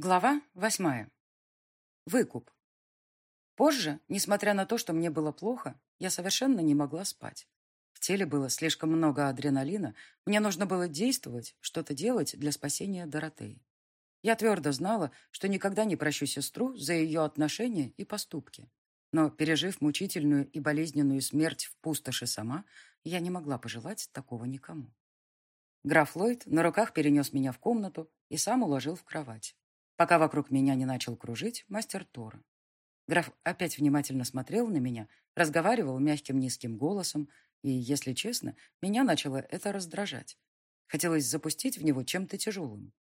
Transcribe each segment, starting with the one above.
Глава восьмая. Выкуп. Позже, несмотря на то, что мне было плохо, я совершенно не могла спать. В теле было слишком много адреналина, мне нужно было действовать, что-то делать для спасения Доротеи. Я твердо знала, что никогда не прощу сестру за ее отношения и поступки. Но, пережив мучительную и болезненную смерть в пустоши сама, я не могла пожелать такого никому. Граф Ллойд на руках перенес меня в комнату и сам уложил в кровать пока вокруг меня не начал кружить мастер Тора. Граф опять внимательно смотрел на меня, разговаривал мягким низким голосом, и, если честно, меня начало это раздражать. Хотелось запустить в него чем-то тяжелым.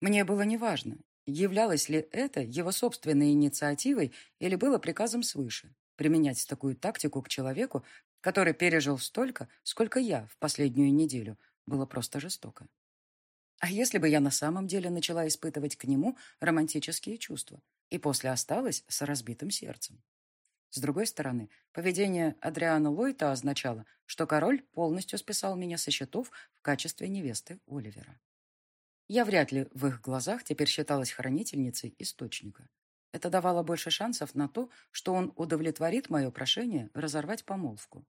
Мне было неважно, являлось ли это его собственной инициативой или было приказом свыше применять такую тактику к человеку, который пережил столько, сколько я в последнюю неделю, было просто жестоко. А если бы я на самом деле начала испытывать к нему романтические чувства и после осталась с разбитым сердцем? С другой стороны, поведение Адриана Лойта означало, что король полностью списал меня со счетов в качестве невесты Оливера. Я вряд ли в их глазах теперь считалась хранительницей источника. Это давало больше шансов на то, что он удовлетворит мое прошение разорвать помолвку.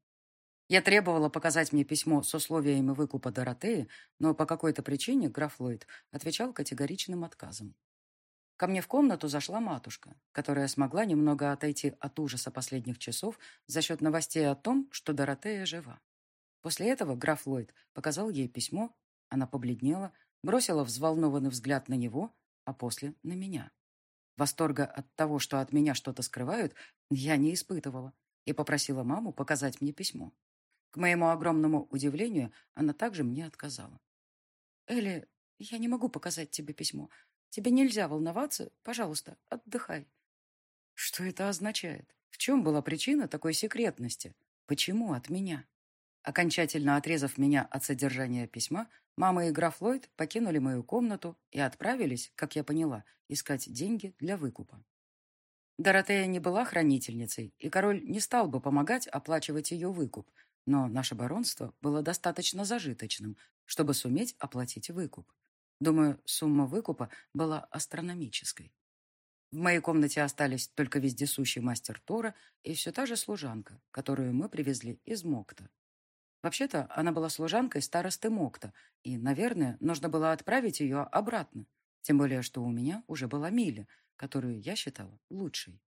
Я требовала показать мне письмо с условиями выкупа Доротеи, но по какой-то причине граф Ллойд отвечал категоричным отказом. Ко мне в комнату зашла матушка, которая смогла немного отойти от ужаса последних часов за счет новостей о том, что Доротея жива. После этого граф Ллойд показал ей письмо, она побледнела, бросила взволнованный взгляд на него, а после на меня. Восторга от того, что от меня что-то скрывают, я не испытывала и попросила маму показать мне письмо. К моему огромному удивлению, она также мне отказала. «Элли, я не могу показать тебе письмо. Тебе нельзя волноваться. Пожалуйста, отдыхай». Что это означает? В чем была причина такой секретности? Почему от меня? Окончательно отрезав меня от содержания письма, мама и граф Ллойд покинули мою комнату и отправились, как я поняла, искать деньги для выкупа. Доротея не была хранительницей, и король не стал бы помогать оплачивать ее выкуп – но наше баронство было достаточно зажиточным, чтобы суметь оплатить выкуп. Думаю, сумма выкупа была астрономической. В моей комнате остались только вездесущий мастер Тора и все та же служанка, которую мы привезли из Мокта. Вообще-то она была служанкой старосты Мокта, и, наверное, нужно было отправить ее обратно, тем более, что у меня уже была Миля, которую я считала лучшей.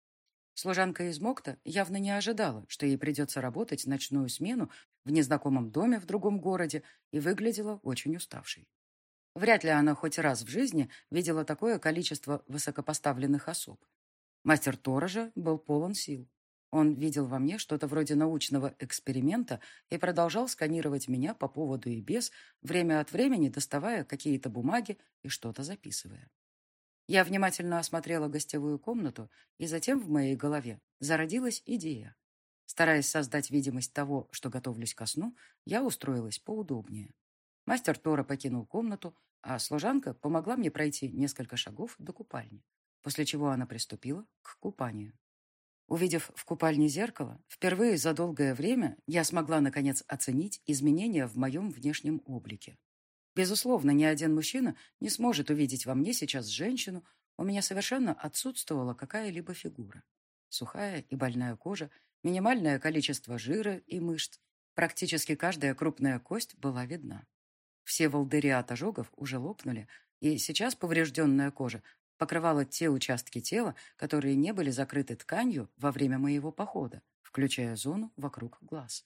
Служанка из Мокта явно не ожидала, что ей придется работать ночную смену в незнакомом доме в другом городе и выглядела очень уставшей. Вряд ли она хоть раз в жизни видела такое количество высокопоставленных особ. Мастер Тора же был полон сил. Он видел во мне что-то вроде научного эксперимента и продолжал сканировать меня по поводу и без, время от времени доставая какие-то бумаги и что-то записывая. Я внимательно осмотрела гостевую комнату, и затем в моей голове зародилась идея. Стараясь создать видимость того, что готовлюсь ко сну, я устроилась поудобнее. Мастер Тора покинул комнату, а служанка помогла мне пройти несколько шагов до купальни, после чего она приступила к купанию. Увидев в купальне зеркало, впервые за долгое время я смогла, наконец, оценить изменения в моем внешнем облике. Безусловно, ни один мужчина не сможет увидеть во мне сейчас женщину, у меня совершенно отсутствовала какая-либо фигура. Сухая и больная кожа, минимальное количество жира и мышц. Практически каждая крупная кость была видна. Все волдыри от ожогов уже лопнули, и сейчас поврежденная кожа покрывала те участки тела, которые не были закрыты тканью во время моего похода, включая зону вокруг глаз.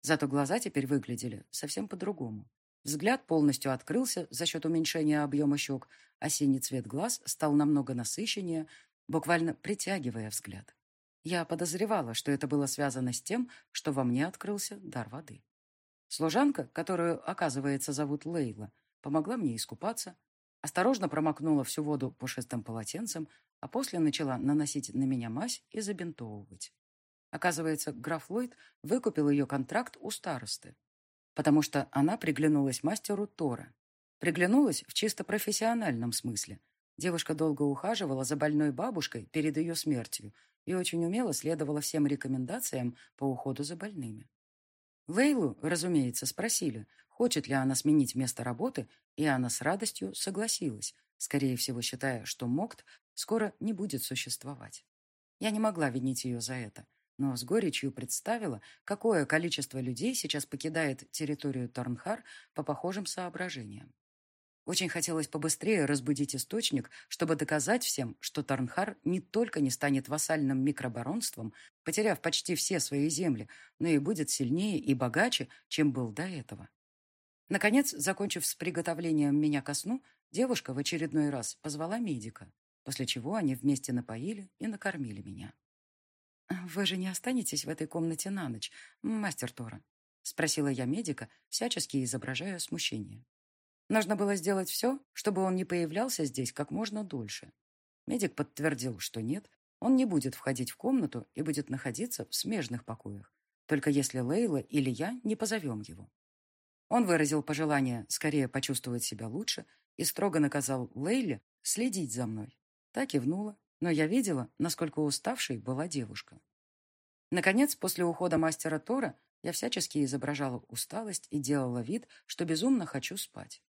Зато глаза теперь выглядели совсем по-другому. Взгляд полностью открылся за счет уменьшения объема щек, а синий цвет глаз стал намного насыщеннее, буквально притягивая взгляд. Я подозревала, что это было связано с тем, что во мне открылся дар воды. Служанка, которую, оказывается, зовут Лейла, помогла мне искупаться, осторожно промокнула всю воду пушистым полотенцем, а после начала наносить на меня мазь и забинтовывать. Оказывается, граф Ллойд выкупил ее контракт у старосты, потому что она приглянулась мастеру Тора. Приглянулась в чисто профессиональном смысле. Девушка долго ухаживала за больной бабушкой перед ее смертью и очень умело следовала всем рекомендациям по уходу за больными. Лейлу, разумеется, спросили, хочет ли она сменить место работы, и она с радостью согласилась, скорее всего считая, что МОКТ скоро не будет существовать. Я не могла винить ее за это, но с горечью представила, какое количество людей сейчас покидает территорию Торнхар по похожим соображениям. Очень хотелось побыстрее разбудить источник, чтобы доказать всем, что Торнхар не только не станет вассальным микробаронством, потеряв почти все свои земли, но и будет сильнее и богаче, чем был до этого. Наконец, закончив с приготовлением меня ко сну, девушка в очередной раз позвала медика, после чего они вместе напоили и накормили меня. «Вы же не останетесь в этой комнате на ночь, мастер Тора?» — спросила я медика, всячески изображая смущение. Нужно было сделать все, чтобы он не появлялся здесь как можно дольше. Медик подтвердил, что нет, он не будет входить в комнату и будет находиться в смежных покоях, только если Лейла или я не позовем его. Он выразил пожелание скорее почувствовать себя лучше и строго наказал Лейле следить за мной. Так и внула, но я видела, насколько уставшей была девушка. Наконец, после ухода мастера Тора, я всячески изображала усталость и делала вид, что безумно хочу спать.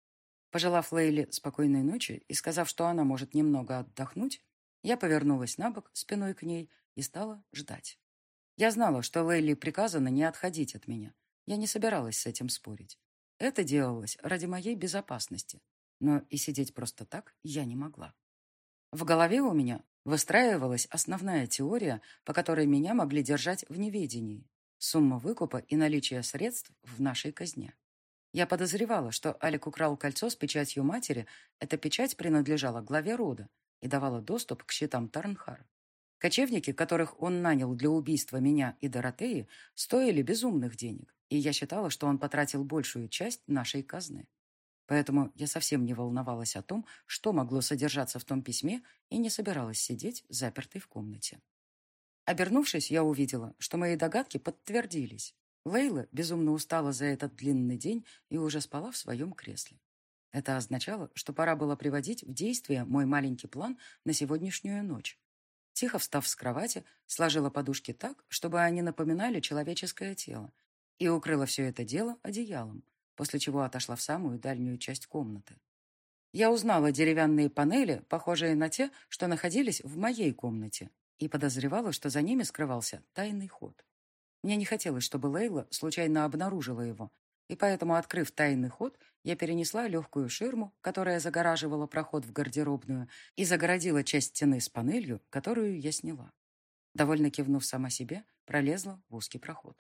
Пожелав Лейле спокойной ночи и сказав, что она может немного отдохнуть, я повернулась на бок спиной к ней и стала ждать. Я знала, что Лейли приказано не отходить от меня. Я не собиралась с этим спорить. Это делалось ради моей безопасности. Но и сидеть просто так я не могла. В голове у меня выстраивалась основная теория, по которой меня могли держать в неведении. Сумма выкупа и наличие средств в нашей казне. Я подозревала, что Алик украл кольцо с печатью матери. Эта печать принадлежала главе рода и давала доступ к счетам Тарнхар. Кочевники, которых он нанял для убийства меня и Доротеи, стоили безумных денег, и я считала, что он потратил большую часть нашей казны. Поэтому я совсем не волновалась о том, что могло содержаться в том письме, и не собиралась сидеть запертой в комнате. Обернувшись, я увидела, что мои догадки подтвердились. Лейла безумно устала за этот длинный день и уже спала в своем кресле. Это означало, что пора было приводить в действие мой маленький план на сегодняшнюю ночь. Тихо встав с кровати, сложила подушки так, чтобы они напоминали человеческое тело, и укрыла все это дело одеялом, после чего отошла в самую дальнюю часть комнаты. Я узнала деревянные панели, похожие на те, что находились в моей комнате, и подозревала, что за ними скрывался тайный ход. Мне не хотелось, чтобы Лейла случайно обнаружила его, и поэтому, открыв тайный ход, я перенесла легкую ширму, которая загораживала проход в гардеробную, и загородила часть стены с панелью, которую я сняла. Довольно кивнув сама себе, пролезла в узкий проход.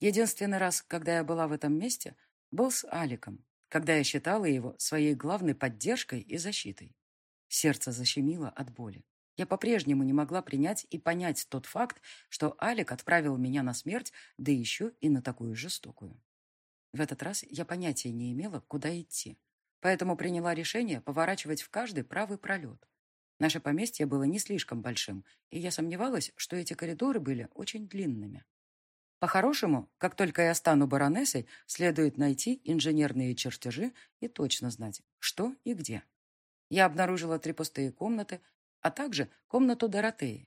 Единственный раз, когда я была в этом месте, был с Аликом, когда я считала его своей главной поддержкой и защитой. Сердце защемило от боли. Я по-прежнему не могла принять и понять тот факт, что Алик отправил меня на смерть, да еще и на такую жестокую. В этот раз я понятия не имела, куда идти, поэтому приняла решение поворачивать в каждый правый пролет. Наше поместье было не слишком большим, и я сомневалась, что эти коридоры были очень длинными. По-хорошему, как только я стану баронессой, следует найти инженерные чертежи и точно знать, что и где. Я обнаружила три пустые комнаты, а также комнату Доротеи.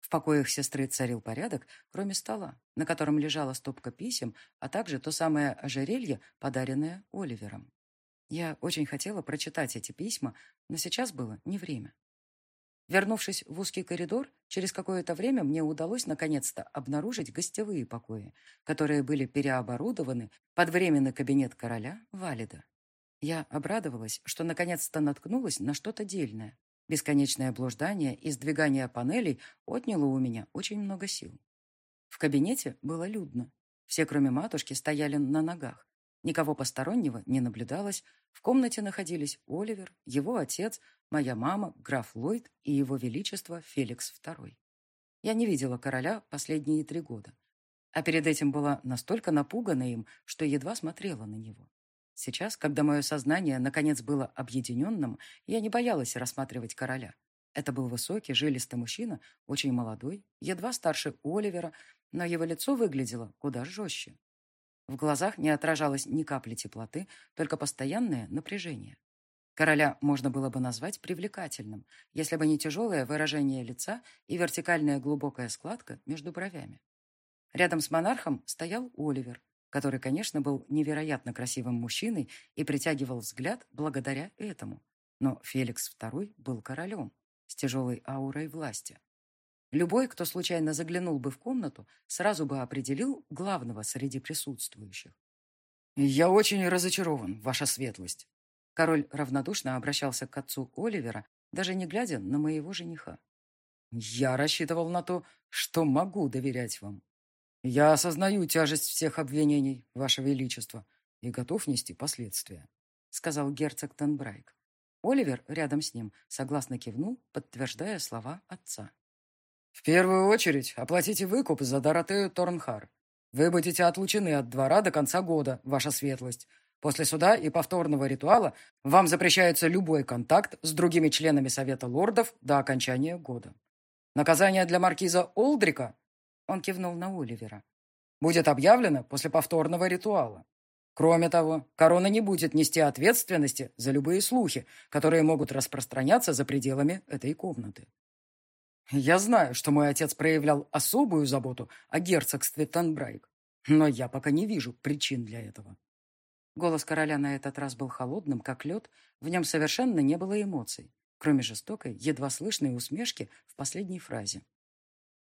В покоях сестры царил порядок, кроме стола, на котором лежала стопка писем, а также то самое ожерелье, подаренное Оливером. Я очень хотела прочитать эти письма, но сейчас было не время. Вернувшись в узкий коридор, через какое-то время мне удалось наконец-то обнаружить гостевые покои, которые были переоборудованы под временный кабинет короля Валида. Я обрадовалась, что наконец-то наткнулась на что-то дельное, Бесконечное блуждание и сдвигание панелей отняло у меня очень много сил. В кабинете было людно. Все, кроме матушки, стояли на ногах. Никого постороннего не наблюдалось. В комнате находились Оливер, его отец, моя мама, граф Ллойд и его величество Феликс II. Я не видела короля последние три года. А перед этим была настолько напугана им, что едва смотрела на него. Сейчас, когда мое сознание наконец было объединенным, я не боялась рассматривать короля. Это был высокий, жилистый мужчина, очень молодой, едва старше Оливера, но его лицо выглядело куда жестче. В глазах не отражалось ни капли теплоты, только постоянное напряжение. Короля можно было бы назвать привлекательным, если бы не тяжелое выражение лица и вертикальная глубокая складка между бровями. Рядом с монархом стоял Оливер, который, конечно, был невероятно красивым мужчиной и притягивал взгляд благодаря этому. Но Феликс II был королем с тяжелой аурой власти. Любой, кто случайно заглянул бы в комнату, сразу бы определил главного среди присутствующих. «Я очень разочарован, ваша светлость». Король равнодушно обращался к отцу Оливера, даже не глядя на моего жениха. «Я рассчитывал на то, что могу доверять вам. Я осознаю тяжесть всех обвинений, ваше величество, и готов нести последствия», сказал герцог Тенбрайк. Оливер рядом с ним согласно кивнул, подтверждая слова отца. «В первую очередь оплатите выкуп за Доротею Торнхар. Вы будете отлучены от двора до конца года, ваша светлость. После суда и повторного ритуала вам запрещается любой контакт с другими членами Совета лордов до окончания года. Наказание для маркиза Олдрика, он кивнул на Оливера, будет объявлено после повторного ритуала. Кроме того, корона не будет нести ответственности за любые слухи, которые могут распространяться за пределами этой комнаты. Я знаю, что мой отец проявлял особую заботу о герцогстве Танбрайк, но я пока не вижу причин для этого. Голос короля на этот раз был холодным, как лед, в нем совершенно не было эмоций, кроме жестокой, едва слышной усмешки в последней фразе.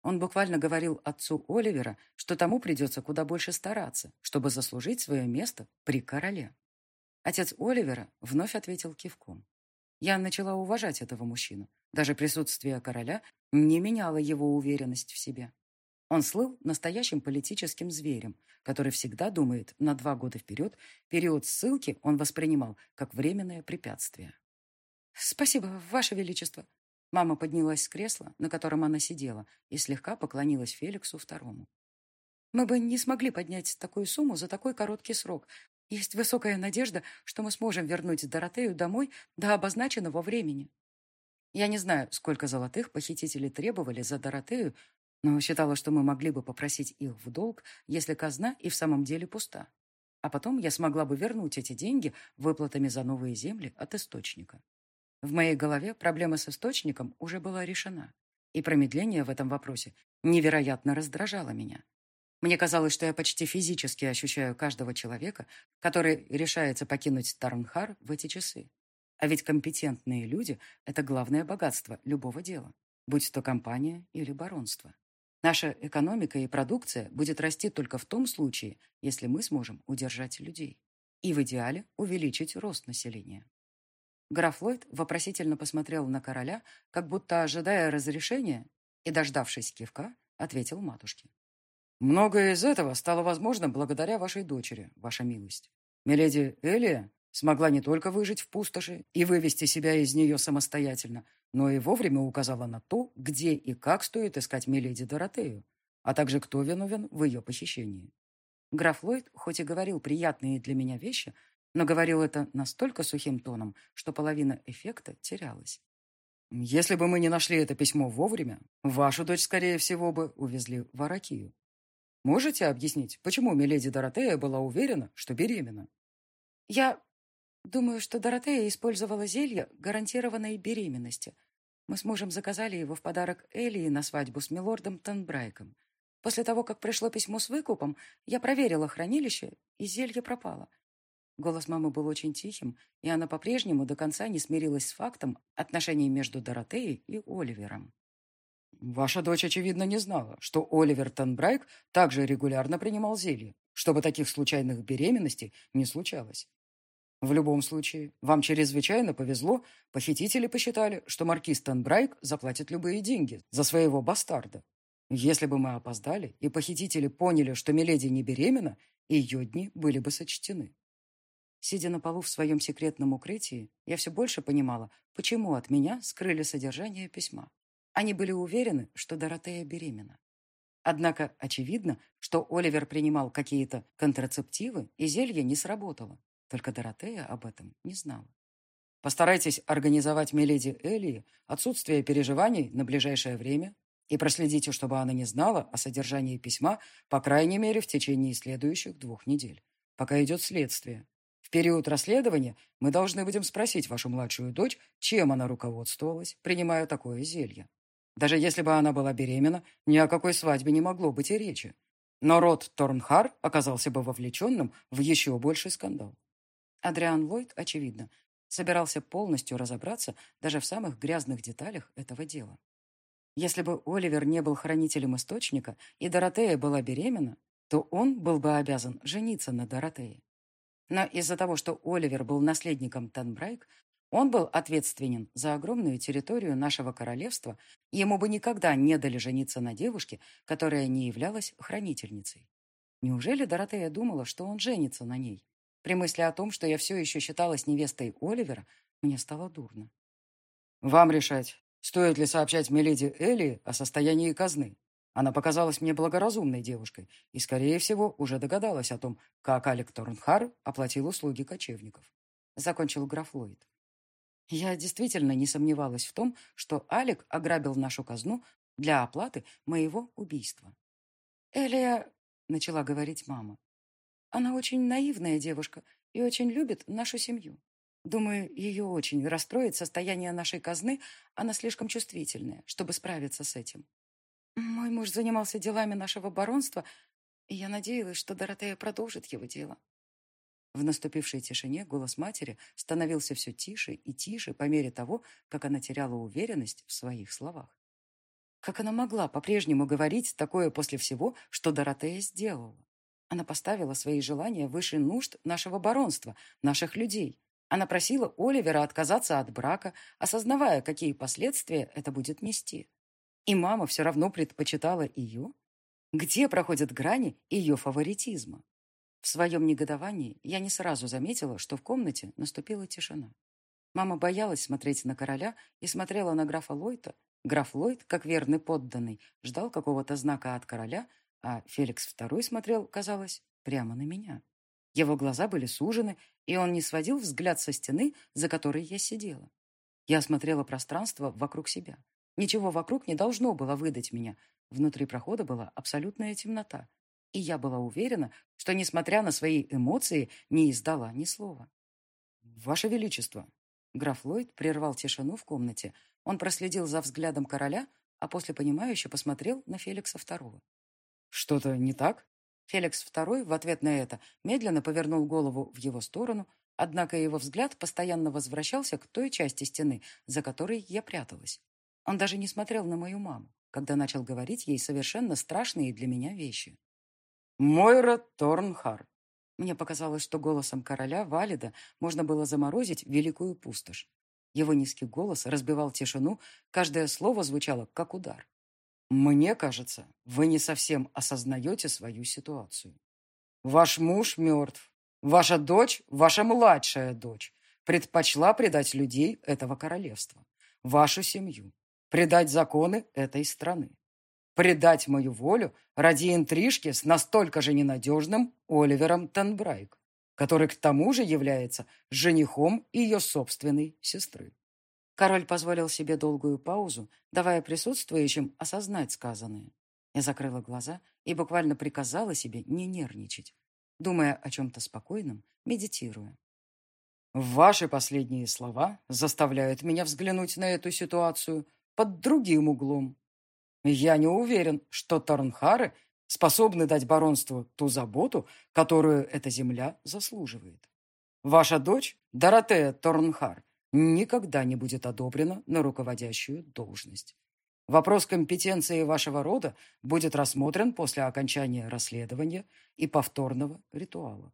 Он буквально говорил отцу Оливера, что тому придется куда больше стараться, чтобы заслужить свое место при короле. Отец Оливера вновь ответил кивком. Я начала уважать этого мужчину. Даже присутствие короля не меняло его уверенность в себе. Он слыл настоящим политическим зверем, который всегда думает на два года вперед. Период ссылки он воспринимал как временное препятствие. «Спасибо, Ваше Величество!» Мама поднялась с кресла, на котором она сидела, и слегка поклонилась Феликсу второму. «Мы бы не смогли поднять такую сумму за такой короткий срок. Есть высокая надежда, что мы сможем вернуть Доротею домой до обозначенного времени». Я не знаю, сколько золотых похитители требовали за Доротею, но считала, что мы могли бы попросить их в долг, если казна и в самом деле пуста. А потом я смогла бы вернуть эти деньги выплатами за новые земли от источника. В моей голове проблема с источником уже была решена, и промедление в этом вопросе невероятно раздражало меня. Мне казалось, что я почти физически ощущаю каждого человека, который решается покинуть Тарнхар в эти часы. А ведь компетентные люди – это главное богатство любого дела, будь то компания или баронство. Наша экономика и продукция будет расти только в том случае, если мы сможем удержать людей. И в идеале увеличить рост населения. Граф Ллойд вопросительно посмотрел на короля, как будто ожидая разрешения, и, дождавшись кивка, ответил матушке. «Многое из этого стало возможно благодаря вашей дочери, ваша милость. Миледи Элия смогла не только выжить в пустоши и вывести себя из нее самостоятельно, но и вовремя указала на то, где и как стоит искать Миледи Доротею, а также кто виновен в ее похищении. Граф Ллойд хоть и говорил приятные для меня вещи, но говорил это настолько сухим тоном, что половина эффекта терялась. «Если бы мы не нашли это письмо вовремя, вашу дочь, скорее всего, бы увезли в Аракию. Можете объяснить, почему Миледи Доротея была уверена, что беременна?» «Я Думаю, что Доротея использовала зелье гарантированной беременности. Мы с мужем заказали его в подарок Элии на свадьбу с милордом Тенбрайком. После того, как пришло письмо с выкупом, я проверила хранилище, и зелье пропало. Голос мамы был очень тихим, и она по-прежнему до конца не смирилась с фактом отношений между Доротеей и Оливером. «Ваша дочь, очевидно, не знала, что Оливер Тенбрайк также регулярно принимал зелье, чтобы таких случайных беременностей не случалось. В любом случае, вам чрезвычайно повезло. Похитители посчитали, что маркиз Тенбрайк заплатит любые деньги за своего бастарда. Если бы мы опоздали, и похитители поняли, что Миледи не беременна, ее дни были бы сочтены. Сидя на полу в своем секретном укрытии, я все больше понимала, почему от меня скрыли содержание письма. Они были уверены, что Доротея беременна. Однако очевидно, что Оливер принимал какие-то контрацептивы, и зелье не сработало. Только Доротея об этом не знала. Постарайтесь организовать Миледи Элии отсутствие переживаний на ближайшее время и проследите, чтобы она не знала о содержании письма, по крайней мере, в течение следующих двух недель, пока идет следствие. В период расследования мы должны будем спросить вашу младшую дочь, чем она руководствовалась, принимая такое зелье. Даже если бы она была беременна, ни о какой свадьбе не могло быть и речи. Но род Торнхар оказался бы вовлеченным в еще больший скандал. Адриан Ллойд, очевидно, собирался полностью разобраться даже в самых грязных деталях этого дела. Если бы Оливер не был хранителем источника и Доротея была беременна, то он был бы обязан жениться на Доротее. Но из-за того, что Оливер был наследником Танбрайк, он был ответственен за огромную территорию нашего королевства, ему бы никогда не дали жениться на девушке, которая не являлась хранительницей. Неужели Доротея думала, что он женится на ней? При мысли о том, что я все еще считалась невестой Оливера, мне стало дурно. «Вам решать, стоит ли сообщать Меледи Элли о состоянии казны. Она показалась мне благоразумной девушкой и, скорее всего, уже догадалась о том, как Алек Торнхар оплатил услуги кочевников. Закончил граф Ллойд. Я действительно не сомневалась в том, что Алик ограбил нашу казну для оплаты моего убийства. «Элия», — начала говорить мама, — «она очень наивная девушка и очень любит нашу семью. Думаю, ее очень расстроит состояние нашей казны, она слишком чувствительная, чтобы справиться с этим. Мой муж занимался делами нашего баронства, и я надеялась, что Доротея продолжит его дело. В наступившей тишине голос матери становился все тише и тише по мере того, как она теряла уверенность в своих словах. Как она могла по-прежнему говорить такое после всего, что Доротея сделала? Она поставила свои желания выше нужд нашего баронства, наших людей. Она просила Оливера отказаться от брака, осознавая, какие последствия это будет нести. И мама все равно предпочитала ее? Где проходят грани ее фаворитизма? В своем негодовании я не сразу заметила, что в комнате наступила тишина. Мама боялась смотреть на короля и смотрела на графа Ллойта. Граф Ллойд, как верный подданный, ждал какого-то знака от короля, а Феликс II смотрел, казалось, прямо на меня. Его глаза были сужены, и он не сводил взгляд со стены, за которой я сидела. Я осмотрела пространство вокруг себя. Ничего вокруг не должно было выдать меня. Внутри прохода была абсолютная темнота, и я была уверена, что, несмотря на свои эмоции, не издала ни слова. «Ваше Величество!» Граф Ллойд прервал тишину в комнате. Он проследил за взглядом короля, а после понимающе посмотрел на Феликса II. «Что-то не так?» Феликс II в ответ на это медленно повернул голову в его сторону, однако его взгляд постоянно возвращался к той части стены, за которой я пряталась. Он даже не смотрел на мою маму, когда начал говорить ей совершенно страшные для меня вещи. Мойра Торнхар. Мне показалось, что голосом короля Валида можно было заморозить великую пустошь. Его низкий голос разбивал тишину, каждое слово звучало как удар. «Мне кажется, вы не совсем осознаете свою ситуацию. Ваш муж мертв. Ваша дочь, ваша младшая дочь, предпочла предать людей этого королевства, вашу семью, предать законы этой страны предать мою волю ради интрижки с настолько же ненадежным Оливером Тенбрайк, который к тому же является женихом ее собственной сестры. Король позволил себе долгую паузу, давая присутствующим осознать сказанное. Я закрыла глаза и буквально приказала себе не нервничать, думая о чем-то спокойном, медитируя. Ваши последние слова заставляют меня взглянуть на эту ситуацию под другим углом. Я не уверен, что Торнхары способны дать баронству ту заботу, которую эта земля заслуживает. Ваша дочь, Доротея Торнхар, никогда не будет одобрена на руководящую должность. Вопрос компетенции вашего рода будет рассмотрен после окончания расследования и повторного ритуала.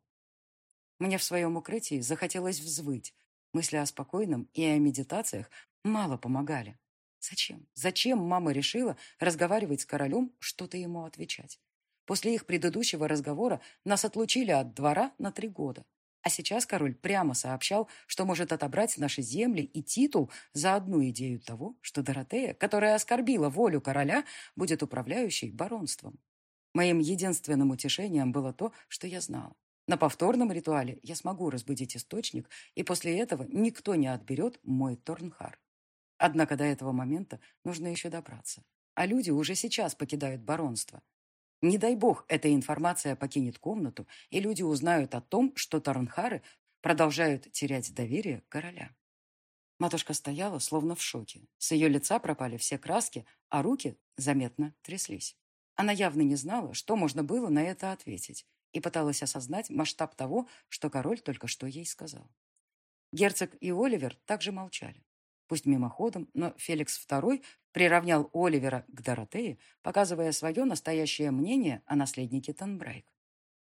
Мне в своем укрытии захотелось взвыть. Мысли о спокойном и о медитациях мало помогали. Зачем? Зачем мама решила разговаривать с королем, что-то ему отвечать? После их предыдущего разговора нас отлучили от двора на три года. А сейчас король прямо сообщал, что может отобрать наши земли и титул за одну идею того, что Доротея, которая оскорбила волю короля, будет управляющей баронством. Моим единственным утешением было то, что я знала. На повторном ритуале я смогу разбудить источник, и после этого никто не отберет мой Торнхар. Однако до этого момента нужно еще добраться. А люди уже сейчас покидают баронство. Не дай бог, эта информация покинет комнату, и люди узнают о том, что Тарнхары продолжают терять доверие короля. Матушка стояла, словно в шоке. С ее лица пропали все краски, а руки заметно тряслись. Она явно не знала, что можно было на это ответить, и пыталась осознать масштаб того, что король только что ей сказал. Герцог и Оливер также молчали. Пусть мимоходом, но Феликс II приравнял Оливера к Доротее, показывая свое настоящее мнение о наследнике Танбрайк.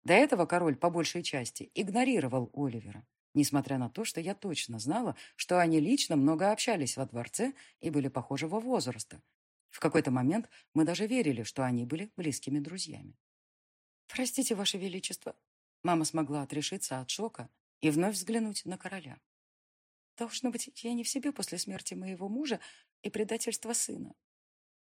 До этого король по большей части игнорировал Оливера, несмотря на то, что я точно знала, что они лично много общались во дворце и были похожего возраста. В какой-то момент мы даже верили, что они были близкими друзьями. «Простите, Ваше Величество», мама смогла отрешиться от шока и вновь взглянуть на короля. «Должно быть, я не в себе после смерти моего мужа и предательства сына.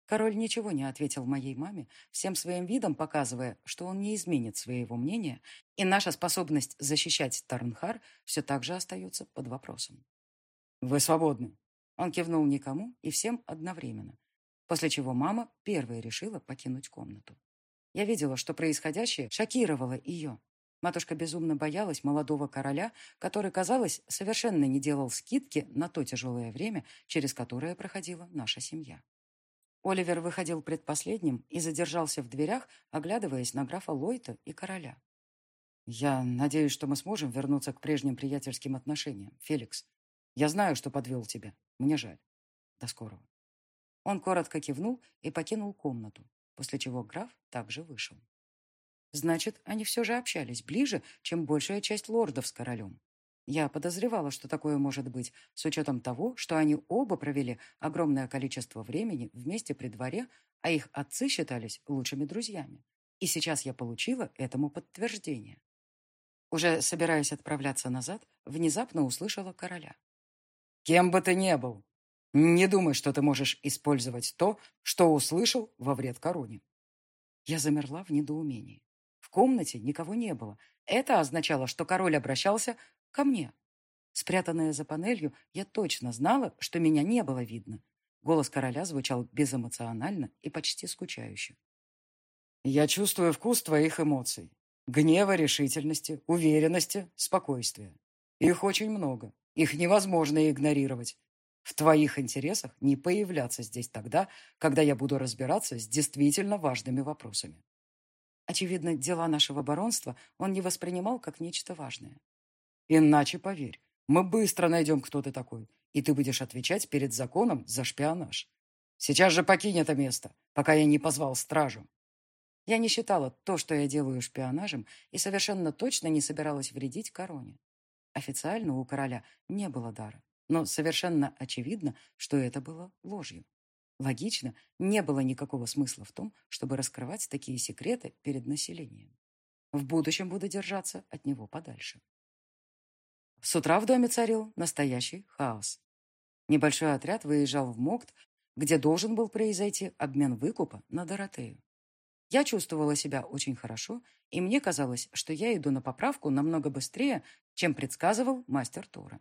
Король ничего не ответил моей маме, всем своим видом показывая, что он не изменит своего мнения, и наша способность защищать Тарнхар все так же остается под вопросом. «Вы свободны», — он кивнул никому и всем одновременно, после чего мама первая решила покинуть комнату. Я видела, что происходящее шокировало ее. Матушка безумно боялась молодого короля, который, казалось, совершенно не делал скидки на то тяжелое время, через которое проходила наша семья. Оливер выходил предпоследним и задержался в дверях, оглядываясь на графа Лойта и короля. «Я надеюсь, что мы сможем вернуться к прежним приятельским отношениям, Феликс. Я знаю, что подвел тебя. Мне жаль. До скорого». Он коротко кивнул и покинул комнату, после чего граф также вышел. Значит, они все же общались ближе, чем большая часть лордов с королем. Я подозревала, что такое может быть, с учетом того, что они оба провели огромное количество времени вместе при дворе, а их отцы считались лучшими друзьями. И сейчас я получила этому подтверждение. Уже собираясь отправляться назад, внезапно услышала короля. «Кем бы ты ни был, не думай, что ты можешь использовать то, что услышал во вред короне». Я замерла в недоумении. Комнате никого не было. Это означало, что король обращался Ко мне. Спрятанная за панелью, я точно знала, что меня не было видно. Голос короля звучал безэмоционально и почти скучающе. «Я чувствую вкус твоих эмоций. Гнева, решительности, уверенности, спокойствия. Их очень много. Их невозможно игнорировать. В твоих интересах не появляться здесь тогда, когда я буду разбираться с действительно важными вопросами». Очевидно, дела нашего баронства он не воспринимал как нечто важное. Иначе, поверь, мы быстро найдем, кто ты такой, и ты будешь отвечать перед законом за шпионаж. Сейчас же покинь это место, пока я не позвал стражу. Я не считала то, что я делаю шпионажем, и совершенно точно не собиралась вредить короне. Официально у короля не было дара, но совершенно очевидно, что это было ложью. Логично, не было никакого смысла в том, чтобы раскрывать такие секреты перед населением. В будущем буду держаться от него подальше. С утра в доме царил настоящий хаос. Небольшой отряд выезжал в Мокт, где должен был произойти обмен выкупа на Доротею. Я чувствовала себя очень хорошо, и мне казалось, что я иду на поправку намного быстрее, чем предсказывал мастер Тора.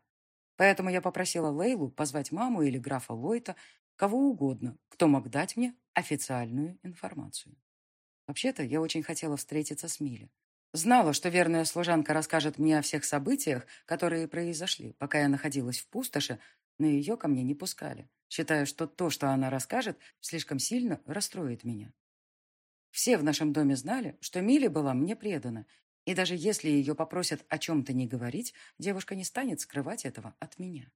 Поэтому я попросила Лейлу позвать маму или графа Лойта, кого угодно, кто мог дать мне официальную информацию. Вообще-то я очень хотела встретиться с Милей. Знала, что верная служанка расскажет мне о всех событиях, которые произошли, пока я находилась в пустоши, но ее ко мне не пускали, считая, что то, что она расскажет, слишком сильно расстроит меня. Все в нашем доме знали, что Милли была мне предана, и даже если ее попросят о чем-то не говорить, девушка не станет скрывать этого от меня.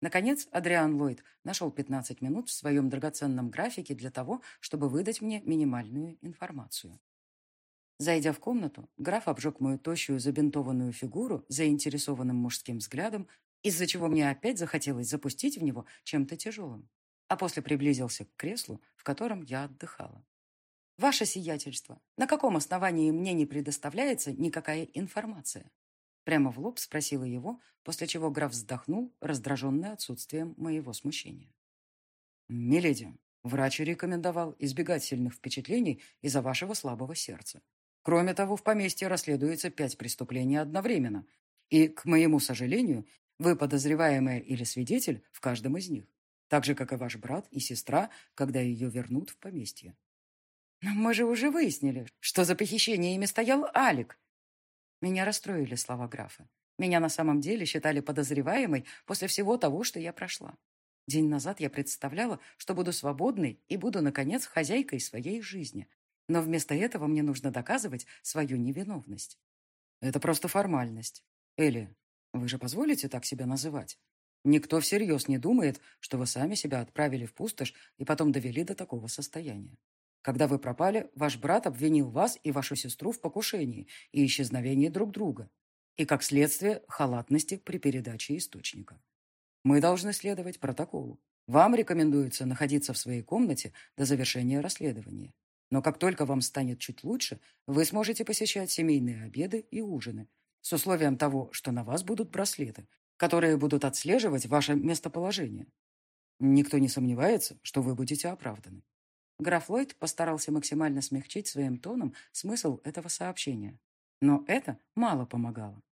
Наконец, Адриан Ллойд нашел 15 минут в своем драгоценном графике для того, чтобы выдать мне минимальную информацию. Зайдя в комнату, граф обжег мою тощую забинтованную фигуру заинтересованным мужским взглядом, из-за чего мне опять захотелось запустить в него чем-то тяжелым, а после приблизился к креслу, в котором я отдыхала. «Ваше сиятельство, на каком основании мне не предоставляется никакая информация?» Прямо в лоб спросила его, после чего граф вздохнул, раздраженный отсутствием моего смущения. «Миледи, врач рекомендовал избегать сильных впечатлений из-за вашего слабого сердца. Кроме того, в поместье расследуется пять преступлений одновременно. И, к моему сожалению, вы подозреваемая или свидетель в каждом из них. Так же, как и ваш брат и сестра, когда ее вернут в поместье. Но мы же уже выяснили, что за похищениями стоял Алик. Меня расстроили слова графа. Меня на самом деле считали подозреваемой после всего того, что я прошла. День назад я представляла, что буду свободной и буду, наконец, хозяйкой своей жизни, Но вместо этого мне нужно доказывать свою невиновность. Это просто формальность. Элли, вы же позволите так себя называть? Никто всерьез не думает, что вы сами себя отправили в пустошь и потом довели до такого состояния. Когда вы пропали, ваш брат обвинил вас и вашу сестру в покушении и исчезновении друг друга. И, как следствие, халатности при передаче источника. Мы должны следовать протоколу. Вам рекомендуется находиться в своей комнате до завершения расследования. Но как только вам станет чуть лучше, вы сможете посещать семейные обеды и ужины, с условием того, что на вас будут браслеты, которые будут отслеживать ваше местоположение. Никто не сомневается, что вы будете оправданы. Граф Ллойд постарался максимально смягчить своим тоном смысл этого сообщения. Но это мало помогало.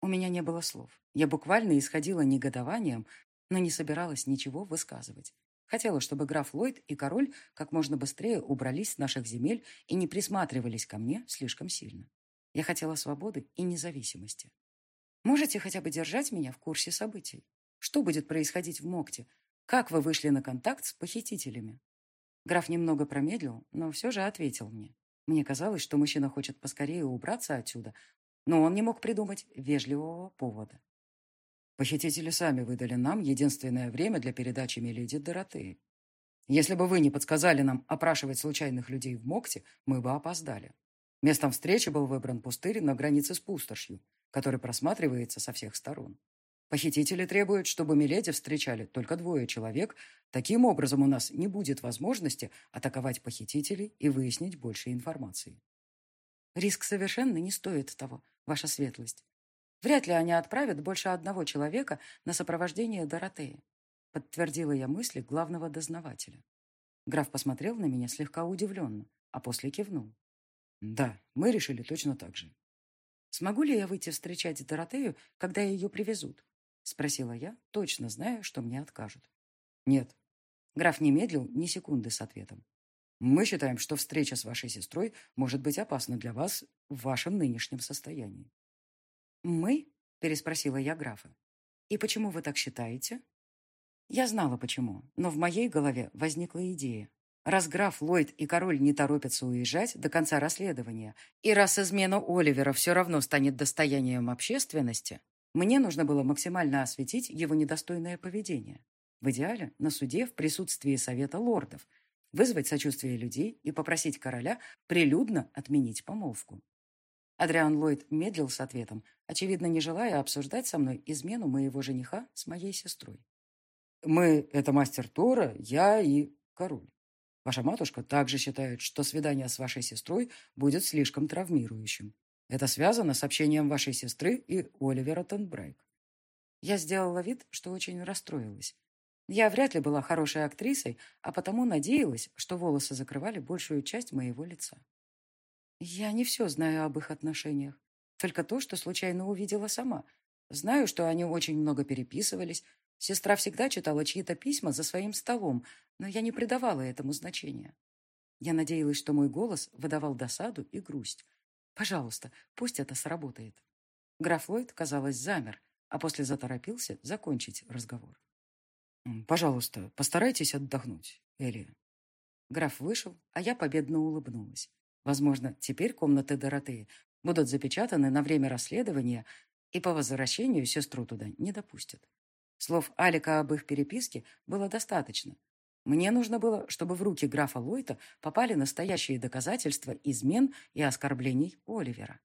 У меня не было слов. Я буквально исходила негодованием, но не собиралась ничего высказывать. Хотела, чтобы граф Ллойд и король как можно быстрее убрались с наших земель и не присматривались ко мне слишком сильно. Я хотела свободы и независимости. Можете хотя бы держать меня в курсе событий? Что будет происходить в Мокте? Как вы вышли на контакт с похитителями? Граф немного промедлил, но все же ответил мне. Мне казалось, что мужчина хочет поскорее убраться отсюда, но он не мог придумать вежливого повода. Похитители сами выдали нам единственное время для передачи Мелиди Доротеи. Если бы вы не подсказали нам опрашивать случайных людей в Мокте, мы бы опоздали. Местом встречи был выбран пустырь на границе с пустошью, который просматривается со всех сторон. Похитители требуют, чтобы Миледи встречали только двое человек. Таким образом, у нас не будет возможности атаковать похитителей и выяснить больше информации. Риск совершенно не стоит того, ваша светлость. Вряд ли они отправят больше одного человека на сопровождение Доротеи, подтвердила я мысли главного дознавателя. Граф посмотрел на меня слегка удивленно, а после кивнул. Да, мы решили точно так же. «Смогу ли я выйти встречать Доротею, когда ее привезут?» — спросила я, точно зная, что мне откажут. «Нет». Граф не медлил ни секунды с ответом. «Мы считаем, что встреча с вашей сестрой может быть опасна для вас в вашем нынешнем состоянии». «Мы?» — переспросила я графа. «И почему вы так считаете?» Я знала, почему, но в моей голове возникла идея. Раз граф Ллойд и король не торопятся уезжать до конца расследования, и раз измена Оливера все равно станет достоянием общественности, мне нужно было максимально осветить его недостойное поведение. В идеале на суде в присутствии Совета лордов, вызвать сочувствие людей и попросить короля прилюдно отменить помолвку. Адриан Ллойд медлил с ответом, очевидно, не желая обсуждать со мной измену моего жениха с моей сестрой. «Мы — это мастер Тора, я и король. Ваша матушка также считает, что свидание с вашей сестрой будет слишком травмирующим. Это связано с общением вашей сестры и Оливера Тенбрейк. Я сделала вид, что очень расстроилась. Я вряд ли была хорошей актрисой, а потому надеялась, что волосы закрывали большую часть моего лица. Я не все знаю об их отношениях, только то, что случайно увидела сама. Знаю, что они очень много переписывались, Сестра всегда читала чьи-то письма за своим столом, но я не придавала этому значения. Я надеялась, что мой голос выдавал досаду и грусть. Пожалуйста, пусть это сработает. Граф Ллойд, казалось, замер, а после заторопился закончить разговор. «Пожалуйста, постарайтесь отдохнуть, Элия». Граф вышел, а я победно улыбнулась. Возможно, теперь комнаты Доротеи будут запечатаны на время расследования, и по возвращению сестру туда не допустят. Слов Алика об их переписке было достаточно. Мне нужно было, чтобы в руки графа Лойта попали настоящие доказательства измен и оскорблений Оливера.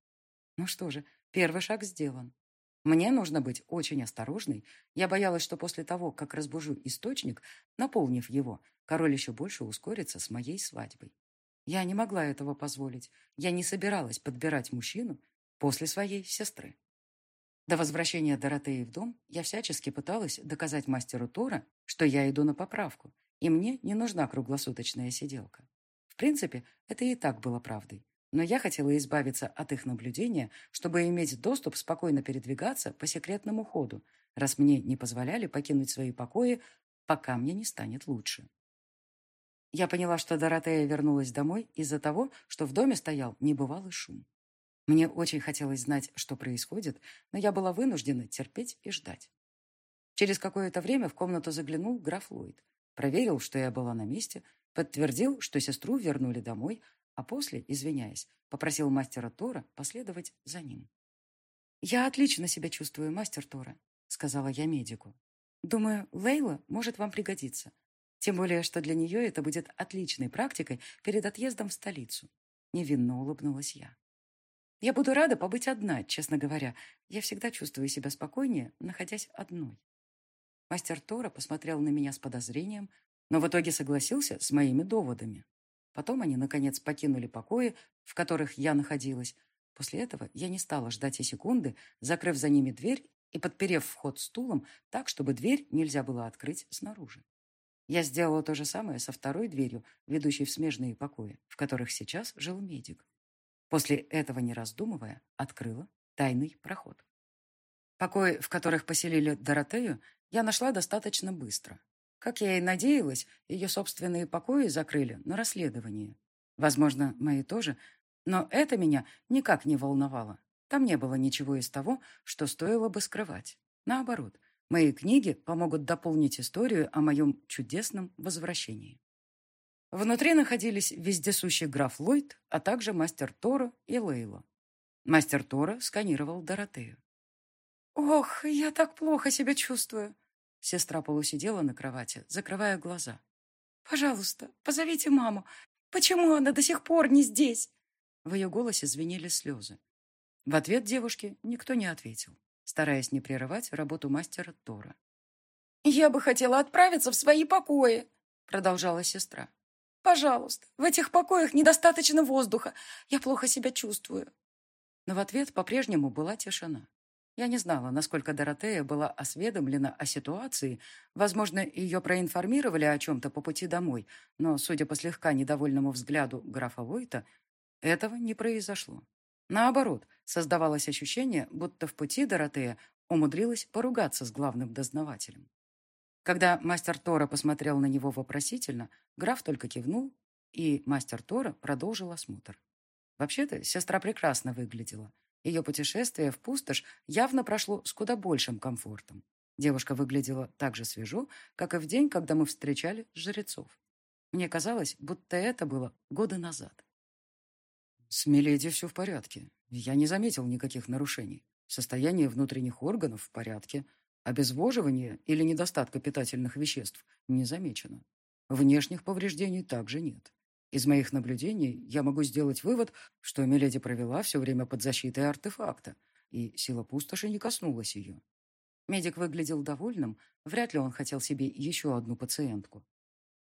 Ну что же, первый шаг сделан. Мне нужно быть очень осторожной. Я боялась, что после того, как разбужу источник, наполнив его, король еще больше ускорится с моей свадьбой. Я не могла этого позволить. Я не собиралась подбирать мужчину после своей сестры. До возвращения Доротеи в дом я всячески пыталась доказать мастеру Тора, что я иду на поправку, и мне не нужна круглосуточная сиделка. В принципе, это и так было правдой. Но я хотела избавиться от их наблюдения, чтобы иметь доступ спокойно передвигаться по секретному ходу, раз мне не позволяли покинуть свои покои, пока мне не станет лучше. Я поняла, что Доротея вернулась домой из-за того, что в доме стоял небывалый шум. Мне очень хотелось знать, что происходит, но я была вынуждена терпеть и ждать. Через какое-то время в комнату заглянул граф Ллойд. Проверил, что я была на месте, подтвердил, что сестру вернули домой, а после, извиняясь, попросил мастера Тора последовать за ним. «Я отлично себя чувствую, мастер Тора», — сказала я медику. «Думаю, Лейла может вам пригодиться. Тем более, что для нее это будет отличной практикой перед отъездом в столицу». Невинно улыбнулась я. «Я буду рада побыть одна, честно говоря. Я всегда чувствую себя спокойнее, находясь одной». Мастер Тора посмотрел на меня с подозрением, но в итоге согласился с моими доводами. Потом они, наконец, покинули покои, в которых я находилась, После этого я не стала ждать и секунды, закрыв за ними дверь и подперев вход стулом так, чтобы дверь нельзя было открыть снаружи. Я сделала то же самое со второй дверью, ведущей в смежные покои, в которых сейчас жил медик. После этого, не раздумывая, открыла тайный проход. Покои, в которых поселили Доротею, я нашла достаточно быстро. Как я и надеялась, ее собственные покои закрыли на расследование. Возможно, мои тоже, но это меня никак не волновало. Там не было ничего из того, что стоило бы скрывать. Наоборот, мои книги помогут дополнить историю о моем чудесном возвращении. Внутри находились вездесущий граф Ллойд, а также мастер Тора и Лейла. Мастер Тора сканировал Доротею. «Ох, я так плохо себя чувствую!» Сестра полусидела на кровати, закрывая глаза. «Пожалуйста, позовите маму. Почему она до сих пор не здесь?» В ее голосе звенели слезы. В ответ девушке никто не ответил, стараясь не прерывать работу мастера Тора. «Я бы хотела отправиться в свои покои», — продолжала сестра. «Пожалуйста, в этих покоях недостаточно воздуха. Я плохо себя чувствую». Но в ответ по-прежнему была тишина. Я не знала, насколько Доротея была осведомлена о ситуации. Возможно, ее проинформировали о чем-то по пути домой, но, судя по слегка недовольному взгляду графа Войта, этого не произошло. Наоборот, создавалось ощущение, будто в пути Доротея умудрилась поругаться с главным дознавателем. Когда мастер Тора посмотрел на него вопросительно, граф только кивнул, и мастер Тора продолжил осмотр. Вообще-то, сестра прекрасно выглядела. Ее путешествие в пустошь явно прошло с куда большим комфортом. Девушка выглядела так же свежо, как и в день, когда мы встречали жрецов. Мне казалось, будто это было годы назад. С Миледи все в порядке. Я не заметил никаких нарушений. Состояние внутренних органов в порядке. Обезвоживания или недостатка питательных веществ не замечено. Внешних повреждений также нет. Из моих наблюдений я могу сделать вывод, что Миледи провела все время под защитой артефакта, и сила пустоши не коснулась ее. Медик выглядел довольным, вряд ли он хотел себе еще одну пациентку.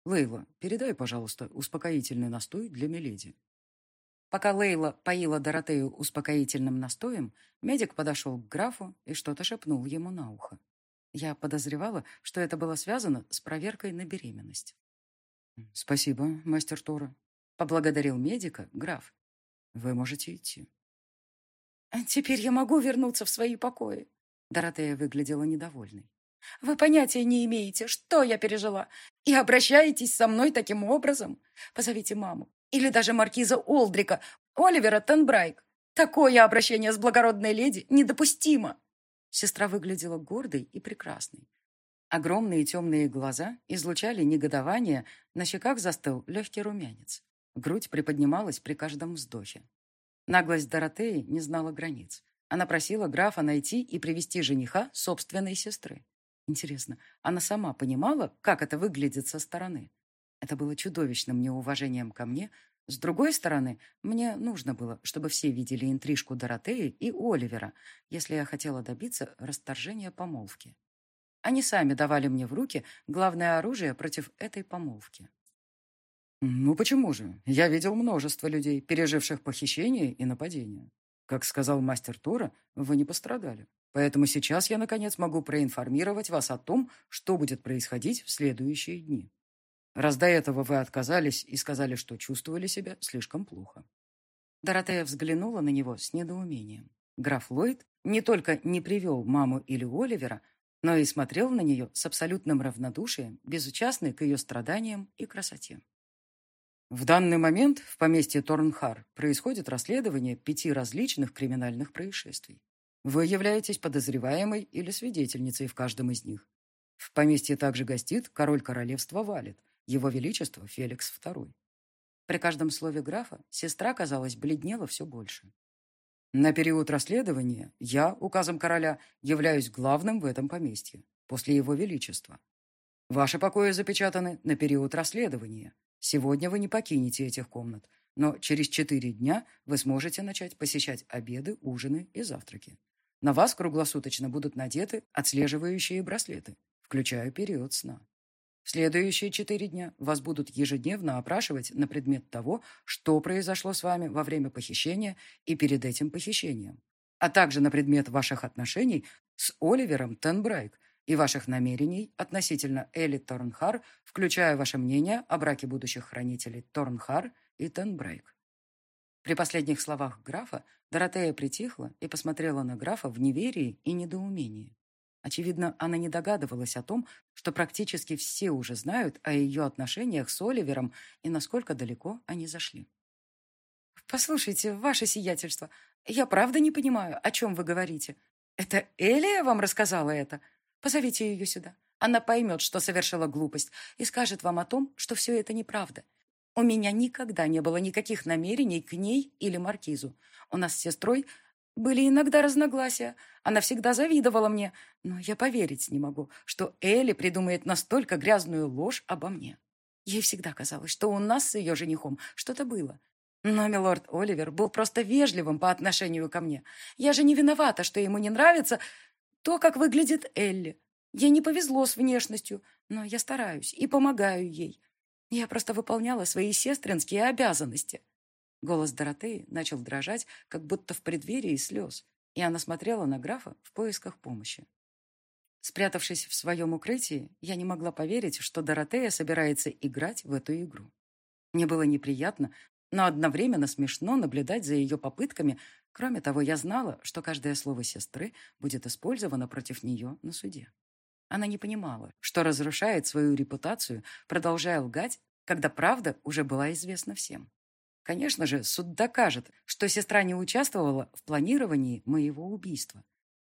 «Лейла, передай, пожалуйста, успокоительный настой для Миледи. Пока Лейла поила Доротею успокоительным настоем, медик подошел к графу и что-то шепнул ему на ухо. Я подозревала, что это было связано с проверкой на беременность. «Спасибо, мастер Тора», — поблагодарил медика граф. «Вы можете идти». «Теперь я могу вернуться в свои покои», — Доротея выглядела недовольной. «Вы понятия не имеете, что я пережила, и обращаетесь со мной таким образом. Позовите маму, или даже маркиза Олдрика, Оливера Тенбрайк. Такое обращение с благородной леди недопустимо. Сестра выглядела гордой и прекрасной. Огромные темные глаза излучали негодование, на щеках застыл легкий румянец. Грудь приподнималась при каждом вздохе. Наглость Доротеи не знала границ. Она просила графа найти и привести жениха собственной сестры. Интересно, она сама понимала, как это выглядит со стороны? Это было чудовищным неуважением ко мне. С другой стороны, мне нужно было, чтобы все видели интрижку Доротеи и Оливера, если я хотела добиться расторжения помолвки. Они сами давали мне в руки главное оружие против этой помолвки. «Ну почему же? Я видел множество людей, переживших похищение и нападение. Как сказал мастер Тора, вы не пострадали. Поэтому сейчас я, наконец, могу проинформировать вас о том, что будет происходить в следующие дни раз до этого вы отказались и сказали, что чувствовали себя слишком плохо. Доротея взглянула на него с недоумением. Граф Ллойд не только не привел маму или Оливера, но и смотрел на нее с абсолютным равнодушием, безучастный к ее страданиям и красоте. В данный момент в поместье Торнхар происходит расследование пяти различных криминальных происшествий. Вы являетесь подозреваемой или свидетельницей в каждом из них. В поместье также гостит король королевства Валет, его Величество Феликс II. При каждом слове графа сестра, казалось, бледнела все больше. На период расследования я, указом короля, являюсь главным в этом поместье, после его величества. Ваши покои запечатаны на период расследования. Сегодня вы не покинете этих комнат, но через четыре дня вы сможете начать посещать обеды, ужины и завтраки. На вас круглосуточно будут надеты отслеживающие браслеты, включая период сна. В следующие четыре дня вас будут ежедневно опрашивать на предмет того, что произошло с вами во время похищения и перед этим похищением, а также на предмет ваших отношений с Оливером Тенбрайк и ваших намерений относительно Элли Торнхар, включая ваше мнение о браке будущих хранителей Торнхар и Тенбрейк. При последних словах графа Доротея притихла и посмотрела на графа в неверии и недоумении. Очевидно, она не догадывалась о том, что практически все уже знают о ее отношениях с Оливером и насколько далеко они зашли. «Послушайте, ваше сиятельство, я правда не понимаю, о чем вы говорите. Это Элия вам рассказала это? Позовите ее сюда. Она поймет, что совершила глупость, и скажет вам о том, что все это неправда. У меня никогда не было никаких намерений к ней или Маркизу. У нас с сестрой были иногда разногласия. Она всегда завидовала мне, но я поверить не могу, что Элли придумает настолько грязную ложь обо мне. Ей всегда казалось, что у нас с ее женихом что-то было. Но милорд Оливер был просто вежливым по отношению ко мне. Я же не виновата, что ему не нравится то, как выглядит Элли. Ей не повезло с внешностью, но я стараюсь и помогаю ей. Я просто выполняла свои сестринские обязанности. Голос Доротеи начал дрожать, как будто в преддверии слез, и она смотрела на графа в поисках помощи. Спрятавшись в своем укрытии, я не могла поверить, что Доротея собирается играть в эту игру. Мне было неприятно, но одновременно смешно наблюдать за ее попытками Кроме того, я знала, что каждое слово сестры будет использовано против нее на суде. Она не понимала, что разрушает свою репутацию, продолжая лгать, когда правда уже была известна всем. Конечно же, суд докажет, что сестра не участвовала в планировании моего убийства.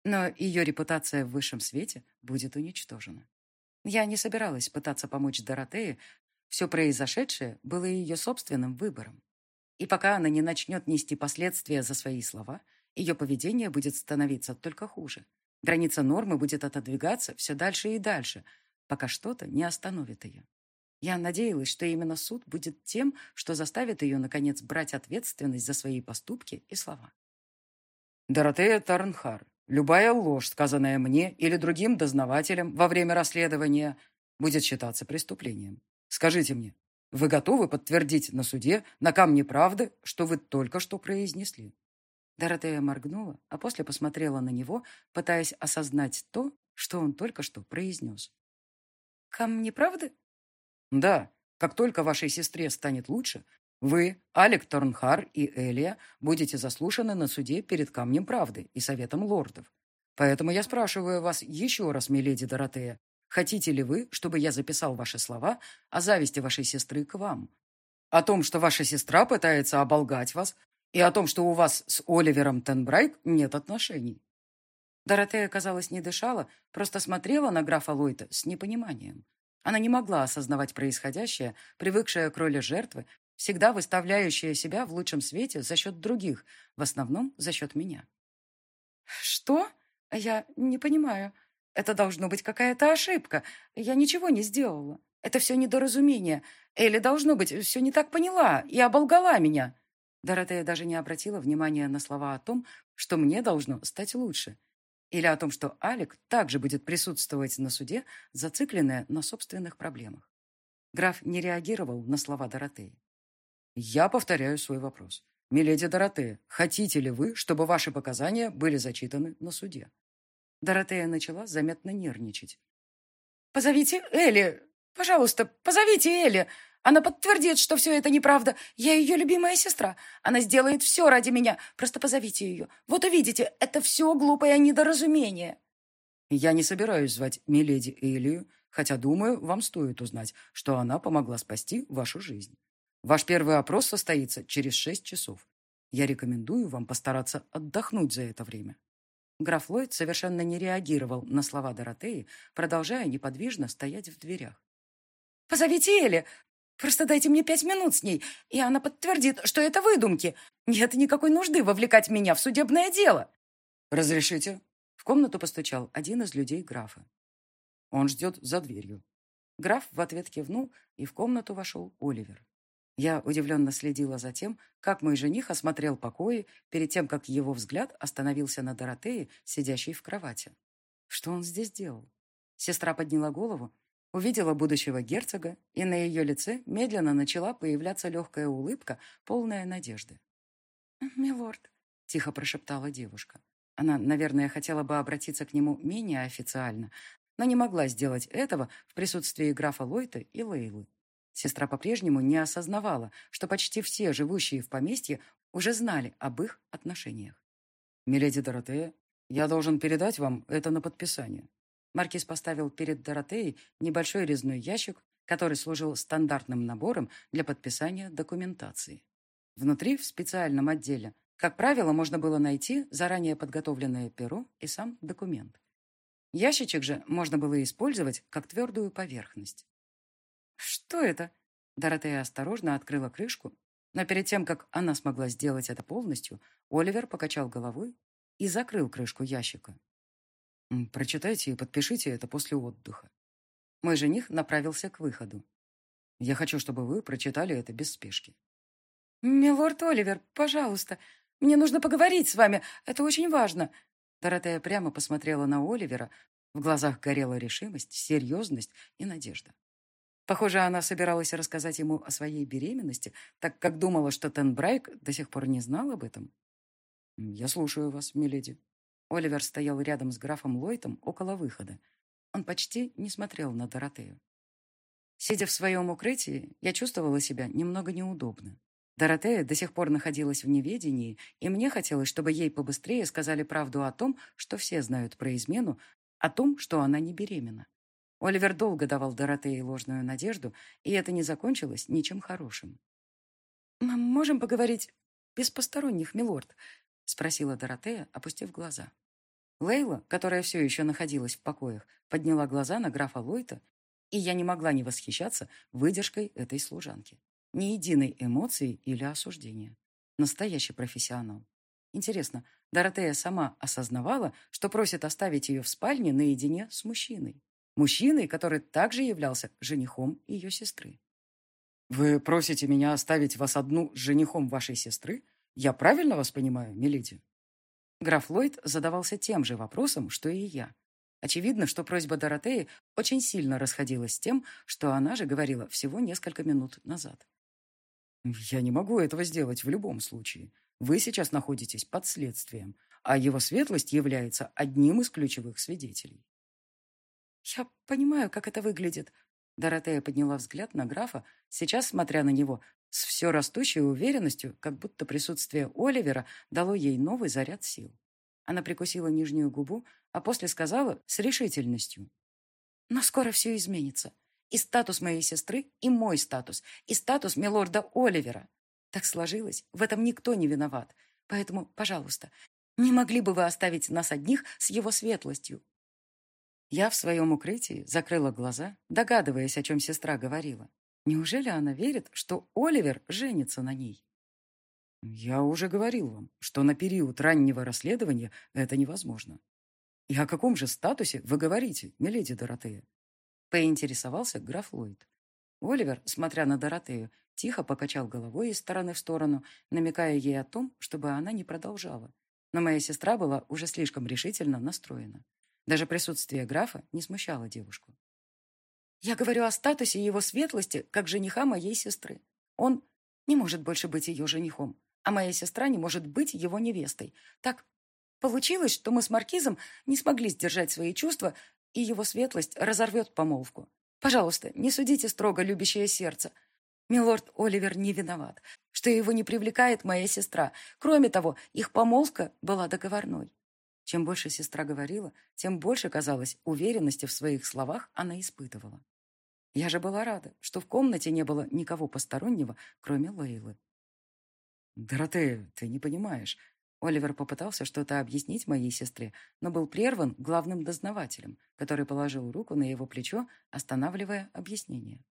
Но ее репутация в высшем свете будет уничтожена. Я не собиралась пытаться помочь Доротее. Все произошедшее было ее собственным выбором. И пока она не начнет нести последствия за свои слова, ее поведение будет становиться только хуже. Граница нормы будет отодвигаться все дальше и дальше, пока что-то не остановит ее. Я надеялась, что именно суд будет тем, что заставит ее, наконец, брать ответственность за свои поступки и слова. Доротея Тарнхар, любая ложь, сказанная мне или другим дознавателям во время расследования, будет считаться преступлением. Скажите мне, вы готовы подтвердить на суде, на камне правды, что вы только что произнесли?» Доротея моргнула, а после посмотрела на него, пытаясь осознать то, что он только что произнес. «Камни правды?» «Да. Как только вашей сестре станет лучше, вы, Алек Торнхар и Элия будете заслушаны на суде перед Камнем Правды и Советом Лордов. Поэтому я спрашиваю вас еще раз, миледи Доротея, Хотите ли вы, чтобы я записал ваши слова о зависти вашей сестры к вам? О том, что ваша сестра пытается оболгать вас, и о том, что у вас с Оливером Тенбрайк нет отношений?» Доротея, казалось, не дышала, просто смотрела на графа Ллойда с непониманием. Она не могла осознавать происходящее, привыкшая к роли жертвы, всегда выставляющая себя в лучшем свете за счет других, в основном за счет меня. «Что? Я не понимаю. Это должно быть какая-то ошибка. Я ничего не сделала. Это все недоразумение. Элли, должно быть, все не так поняла и оболгала меня. Доротея даже не обратила внимания на слова о том, что мне должно стать лучше. Или о том, что Алик также будет присутствовать на суде, зацикленная на собственных проблемах. Граф не реагировал на слова Доротеи. «Я повторяю свой вопрос. Миледи Доротея, хотите ли вы, чтобы ваши показания были зачитаны на суде?» Доротея начала заметно нервничать. «Позовите Элли! Пожалуйста, позовите Элли! Она подтвердит, что все это неправда. Я ее любимая сестра. Она сделает все ради меня. Просто позовите ее. Вот увидите, это все глупое недоразумение». «Я не собираюсь звать миледи Элию, хотя, думаю, вам стоит узнать, что она помогла спасти вашу жизнь. Ваш первый опрос состоится через шесть часов. Я рекомендую вам постараться отдохнуть за это время». Граф Ллойд совершенно не реагировал на слова Доротеи, продолжая неподвижно стоять в дверях. «Позовите Эли! Просто дайте мне пять минут с ней, и она подтвердит, что это выдумки. Нет никакой нужды вовлекать меня в судебное дело». «Разрешите?» В комнату постучал один из людей графа. Он ждет за дверью. Граф в ответ кивнул, и в комнату вошел Оливер. Я удивленно следила за тем, как мой жених осмотрел покои перед тем, как его взгляд остановился на Доротее, сидящей в кровати. Что он здесь делал? Сестра подняла голову, увидела будущего герцога, и на ее лице медленно начала появляться легкая улыбка, полная надежды. «Милорд», — тихо прошептала девушка. Она, наверное, хотела бы обратиться к нему менее официально, но не могла сделать этого в присутствии графа Лойта и Лейлы. Сестра по-прежнему не осознавала, что почти все живущие в поместье уже знали об их отношениях. «Миледи Доротея, я должен передать вам это на подписание». Маркиз поставил перед Доротеей небольшой резной ящик, который служил стандартным набором для подписания документации. Внутри, в специальном отделе, как правило, можно было найти заранее подготовленное перо и сам документ. Ящичек же можно было использовать как твердую поверхность. «Что это?» Доротея осторожно открыла крышку, но перед тем, как она смогла сделать это полностью, Оливер покачал головой и закрыл крышку ящика. «Прочитайте и подпишите это после отдыха». Мой жених направился к выходу. «Я хочу, чтобы вы прочитали это без спешки». «Милорд Оливер, пожалуйста, мне нужно поговорить с вами, это очень важно», Доротея прямо посмотрела на Оливера. В глазах горела решимость, серьезность и надежда. Похоже, она собиралась рассказать ему о своей беременности, так как думала, что Тенбрайк до сих пор не знал об этом. «Я слушаю вас, миледи». Оливер стоял рядом с графом Лойтом около выхода. Он почти не смотрел на Доротею. Сидя в своем укрытии, я чувствовала себя немного неудобно. Доротея до сих пор находилась в неведении, и мне хотелось, чтобы ей побыстрее сказали правду о том, что все знают про измену, о том, что она не беременна. Оливер долго давал Доротее ложную надежду, и это не закончилось ничем хорошим. «Мы можем поговорить без посторонних, милорд?» — спросила Доротея, опустив глаза. Лейла, которая все еще находилась в покоях, подняла глаза на графа Лойта, и я не могла не восхищаться выдержкой этой служанки. Ни единой эмоции или осуждения. Настоящий профессионал. Интересно, Доротея сама осознавала, что просит оставить ее в спальне наедине с мужчиной. Мужчиной, который также являлся женихом ее сестры. «Вы просите меня оставить вас одну с женихом вашей сестры? Я правильно вас понимаю, миледи?» Граф Ллойд задавался тем же вопросом, что и я. Очевидно, что просьба Доротеи очень сильно расходилась с тем, что она же говорила всего несколько минут назад. «Я не могу этого сделать в любом случае. Вы сейчас находитесь под следствием, а его светлость является одним из ключевых свидетелей». «Я понимаю, как это выглядит». Доротея подняла взгляд на графа, сейчас смотря на него, с все растущей уверенностью, как будто присутствие Оливера дало ей новый заряд сил. Она прикусила нижнюю губу, а после сказала с решительностью. «Но скоро все изменится. И статус моей сестры, и мой статус, и статус милорда Оливера. Так сложилось, в этом никто не виноват. Поэтому, пожалуйста, не могли бы вы оставить нас одних с его светлостью?» Я в своем укрытии закрыла глаза, догадываясь, о чем сестра говорила. Неужели она верит, что Оливер женится на ней? Я уже говорил вам, что на период раннего расследования это невозможно. И о каком же статусе вы говорите, миледи Доротея? Поинтересовался граф Ллойд. Оливер, смотря на Доротею, тихо покачал головой из стороны в сторону, намекая ей о том, чтобы она не продолжала. Но моя сестра была уже слишком решительно настроена. Даже присутствие графа не смущало девушку. «Я говорю о статусе его светлости как жениха моей сестры. Он не может больше быть ее женихом, а моя сестра не может быть его невестой. Так получилось, что мы с Маркизом не смогли сдержать свои чувства и его светлость разорвет помолвку. Пожалуйста, не судите строго любящее сердце. Милорд Оливер не виноват, что его не привлекает моя сестра. Кроме того, их помолвка была договорной. Чем больше сестра говорила, тем больше, казалось, уверенности в своих словах она испытывала. Я же была рада, что в комнате не было никого постороннего, кроме Лейлы. «Доротея, ты не понимаешь. Оливер попытался что-то объяснить моей сестре, но был прерван главным дознавателем, который положил руку на его плечо, останавливая объяснение.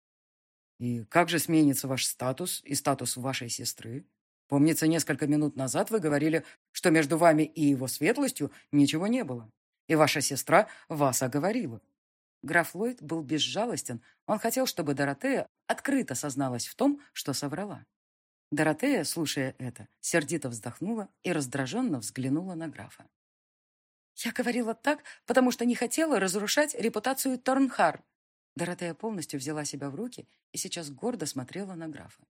И как же сменится ваш статус и статус вашей сестры? Помнится, несколько минут назад вы говорили, что между вами и его светлостью ничего не было. И ваша сестра вас оговорила. Граф Ллойд был безжалостен. Он хотел, чтобы Доротея открыто созналась в том, что соврала. Доротея, слушая это, сердито вздохнула и раздраженно взглянула на графа. «Я говорила так, потому что не хотела разрушать репутацию Торнхар». Доротея полностью взяла себя в руки и сейчас гордо смотрела на графа.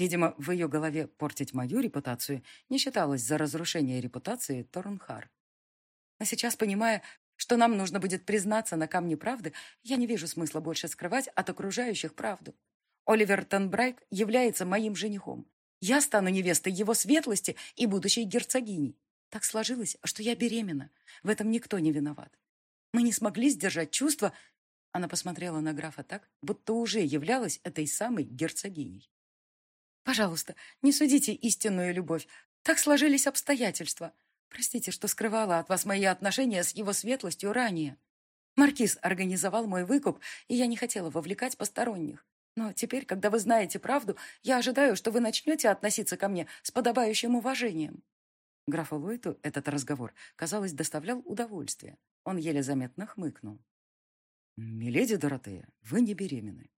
Видимо, в ее голове портить мою репутацию не считалось за разрушение репутации Торнхар. Но сейчас, понимая, что нам нужно будет признаться на камне правды, я не вижу смысла больше скрывать от окружающих правду. Оливер Тенбрайк является моим женихом. Я стану невестой его светлости и будущей герцогиней. Так сложилось, что я беременна. В этом никто не виноват. Мы не смогли сдержать чувства. Она посмотрела на графа так, будто уже являлась этой самой герцогиней. Пожалуйста, не судите истинную любовь. Так сложились обстоятельства. Простите, что скрывала от вас мои отношения с его светлостью ранее. Маркиз организовал мой выкуп, и я не хотела вовлекать посторонних. Но теперь, когда вы знаете правду, я ожидаю, что вы начнете относиться ко мне с подобающим уважением». Графу Лойту этот разговор, казалось, доставлял удовольствие. Он еле заметно хмыкнул. «Миледи Доротея, вы не беременны.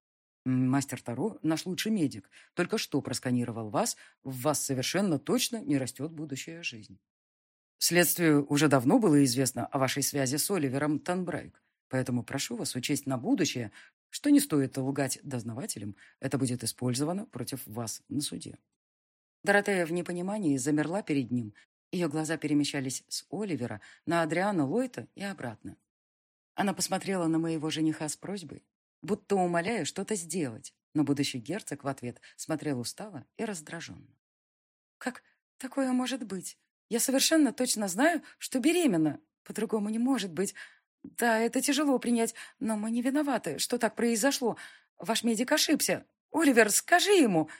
Мастер Таро, наш лучший медик, только что просканировал вас, в вас совершенно точно не растет будущая жизнь. Следствию уже давно было известно о вашей связи с Оливером Танбрайк, поэтому прошу вас учесть на будущее, что не стоит лгать дознавателям, это будет использовано против вас на суде. Доротея в непонимании замерла перед ним. Ее глаза перемещались с Оливера на Адриана Лойта и обратно. Она посмотрела на моего жениха с просьбой, будто умоляя что-то сделать, но будущий герцог в ответ смотрел устало и раздраженно. «Как такое может быть? Я совершенно точно знаю, что беременна. По-другому не может быть. Да, это тяжело принять, но мы не виноваты, что так произошло. Ваш медик ошибся. Оливер, скажи ему!»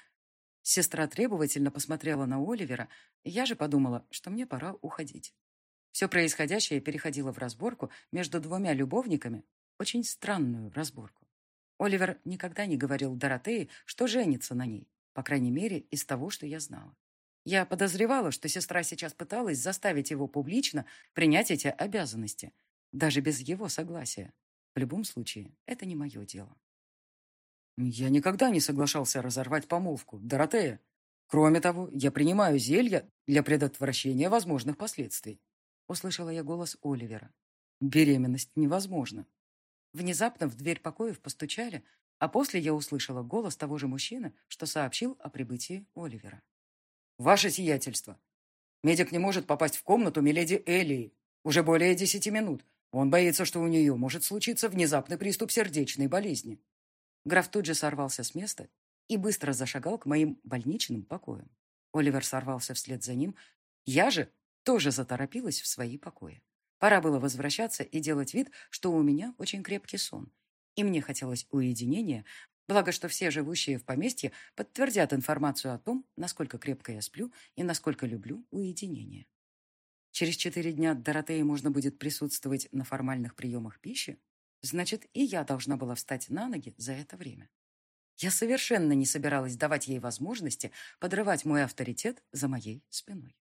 Сестра требовательно посмотрела на Оливера, я же подумала, что мне пора уходить. Все происходящее переходило в разборку между двумя любовниками, очень странную разборку. Оливер никогда не говорил Доротее, что женится на ней, по крайней мере, из того, что я знала. Я подозревала, что сестра сейчас пыталась заставить его публично принять эти обязанности, даже без его согласия. В любом случае, это не мое дело. Я никогда не соглашался разорвать помолвку, Доротея. Кроме того, я принимаю зелья для предотвращения возможных последствий. Услышала я голос Оливера. Беременность невозможна. Внезапно в дверь покоев постучали, а после я услышала голос того же мужчины, что сообщил о прибытии Оливера. «Ваше сиятельство! Медик не может попасть в комнату миледи Элии. Уже более десяти минут. Он боится, что у нее может случиться внезапный приступ сердечной болезни». Граф тут же сорвался с места и быстро зашагал к моим больничным покоям. Оливер сорвался вслед за ним. Я же тоже заторопилась в свои покои. Пора было возвращаться и делать вид, что у меня очень крепкий сон. И мне хотелось уединения, благо что все живущие в поместье подтвердят информацию о том, насколько крепко я сплю и насколько люблю уединение. Через четыре дня Доротее можно будет присутствовать на формальных приемах пищи, значит, и я должна была встать на ноги за это время. Я совершенно не собиралась давать ей возможности подрывать мой авторитет за моей спиной.